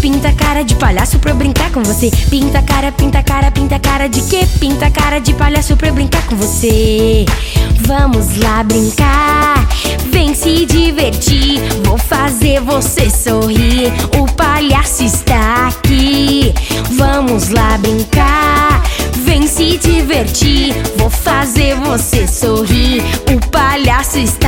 Pinta cara de palhaço pra eu brincar com você. Pinta cara, pinta cara, pinta cara de quê? Pinta cara de palhaço pra eu brincar com você. Vamos lá brincar, vem se divertir. Vou fazer você sorrir. O palhaço está aqui. Vamos lá brincar, vem se divertir. Vou fazer você sorrir. O palhaço está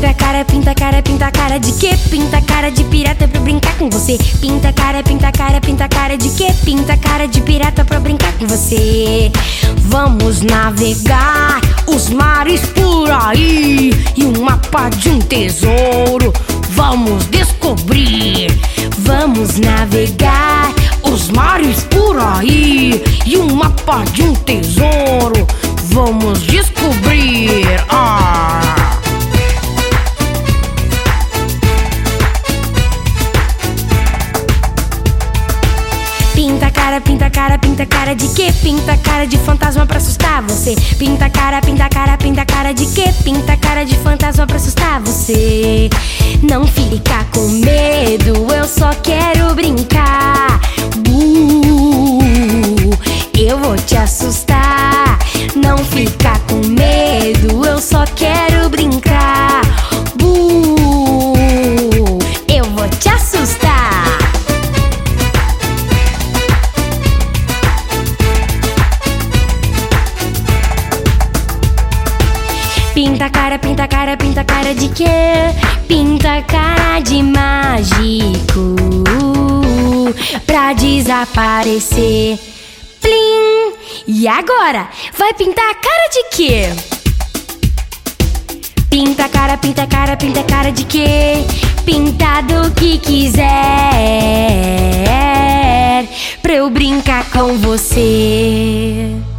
Pinta cara, pinta cara, pinta cara de quê? Pinta cara de pirata pra brincar com você. Pinta cara, pinta cara, pinta cara de quê? Pinta cara de pirata pra brincar com você. Vamos navegar os mares por aí e um mapa de um tesouro. Vamos descobrir. Vamos navegar os mares por aí e um mapa de um tesouro. Pinta cara, de quê? Pinta cara de fantasma pra assustar você. Pinta cara, pinta cara, pinta cara de quê? Pinta cara de fantasma pra assustar você. Não fica com medo, eu só quero brincar. Uh, eu vou te assustar. Não fica com medo, eu só quero Pinta cara, pinta cara, pinta cara de quê? Pinta cara de mágico pra desaparecer. Plim! E agora? Vai pintar a cara de quê? Pinta cara, pinta cara, pinta cara de quê? Pinta do que quiser pra eu brincar com você.